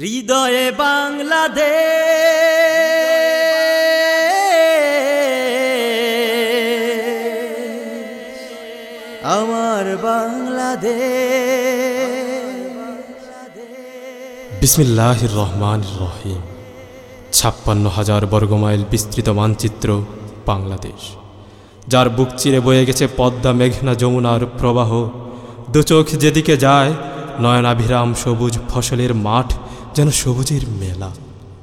হৃদয়ে বাংলাদেশ। আমার বাংলাদেশ। বিসমিল্লাহির রহমান রহিম। ছাপ্পান্ন হাজার বর্গমাইল বিস্তৃত মানচিত্র বাংলাদেশ। যার বুক চিরে বয়ে গেছে পদ্মা মেঘনা যমুনার প্রবাহ। দুচোখ যেদিকে যায় নয়নাভিরাম সবুজ ফসলের মাঠ যেন সবুজের মেলা।